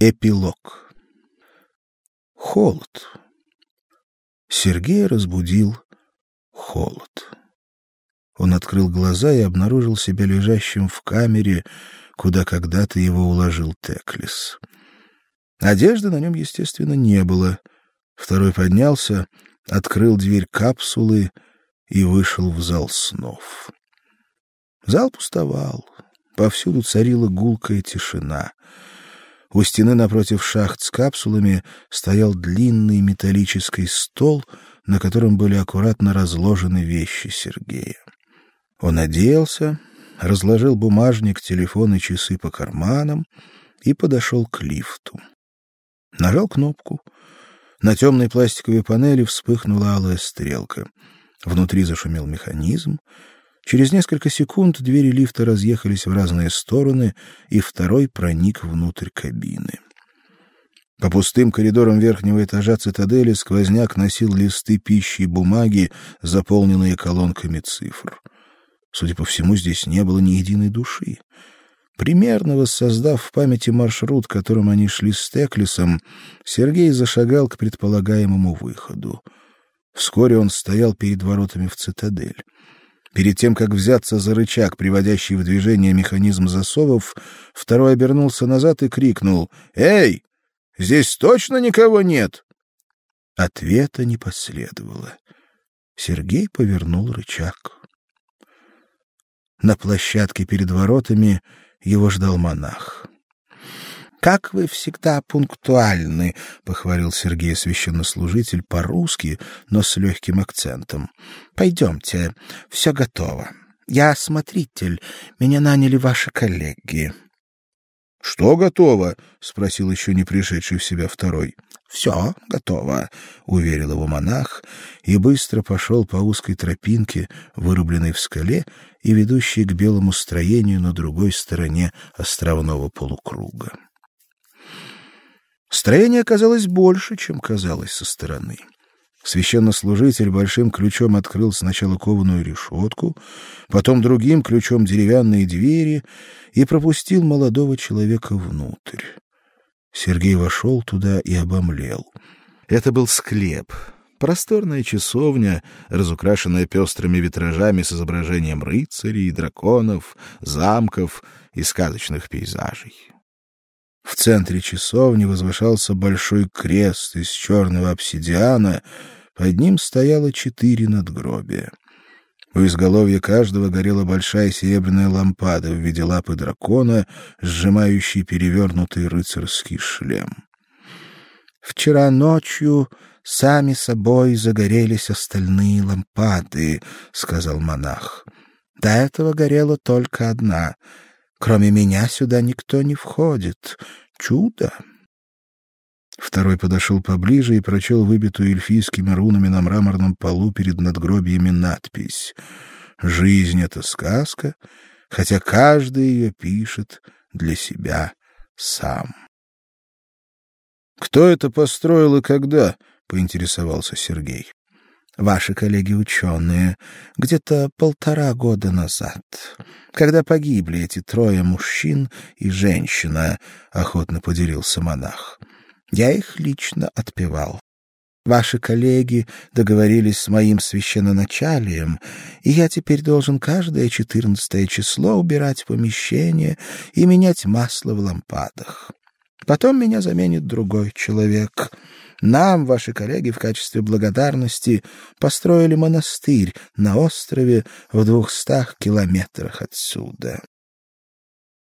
Эпилог. Холод. Сергей разбудил холод. Он открыл глаза и обнаружил себя лежащим в камере, куда когда-то его уложил Теклис. Одежды на нем, естественно, не было. Второй поднялся, открыл дверь капсулы и вышел в зал снов. Зал пустовал. Повсюду царила гулкая тишина. У стены напротив шахт с капсулами стоял длинный металлический стол, на котором были аккуратно разложены вещи Сергея. Он оделся, разложил бумажник, телефон и часы по карманам и подошел к лифту. Нажал кнопку. На темной пластиковой панели вспыхнула алая стрелка. Внутри зашумел механизм. Через несколько секунд двери лифта разъехались в разные стороны, и второй проник внутрь кабины. По пустым коридорам верхнего этажа цитадели сквозняк носил листы пищи и бумаги, заполненные колонками цифр. Судя по всему, здесь не было ни единой души. Примерно воссоздав в памяти маршрут, которым они шли с Теклисом, Сергей зашагал к предполагаемому выходу. Вскоре он стоял перед воротами в цитадель. Перед тем, как взяться за рычаг, приводящий в движение механизм засовов, второй обернулся назад и крикнул: "Эй, здесь точно никого нет?" Ответа не последовало. Сергей повернул рычаг. На площадке перед воротами его ждал монах. Как вы всегда пунктуальны, похвалил Сергей священнослужитель по-русски, но с легким акцентом. Пойдемте, все готово. Я смотритель, меня наняли ваши коллеги. Что готово? спросил еще не пришедший в себя второй. «Все готово, уверил его монах и быстро пошел по узкой тропинке, вырубленной в скале и ведущей к белому строению на другой стороне островного полукруга. Строение оказалось больше, чем казалось со стороны. Священнослужитель большим ключом открыл сначала кованую решетку, потом другим ключом деревянные двери и пропустил молодого человека внутрь. Сергей вошел туда и обомлел. Это был склеп, просторная часовня, разукрашенная пестрыми витражами с изображением рыцарей, драконов, замков и сказочных пейзажей. В центре часовни возвышался большой крест из черного обсидиана, под ним стояло четыре надгробия. У изголовья каждого горела большая серебряная лампада в виде лапы дракона, сжимающей перевернутый рыцарский шлем. Вчера ночью сами собой загорелись остальные лампады, сказал монах. До этого горела только одна. Кроме меня сюда никто не входит. Чудо. Второй подошел поближе и прочел выбитую эльфийскими рунами на мраморном полу перед надгробиями надпись: "Жизнь это сказка, хотя каждый ее пишет для себя сам". Кто это построил и когда? поинтересовался Сергей. Ваши коллеги-ученые где-то полтора года назад, когда погибли эти трое мужчин и женщина, охотно поделился монах. Я их лично отпевал. Ваши коллеги договорились с моим священноначалием, и я теперь должен каждое четырнадцатое число убирать помещение и менять масло в лампадах. Потом меня заменит другой человек. Нам ваши коллеги в качестве благодарности построили монастырь на острове в двухстах километрах отсюда.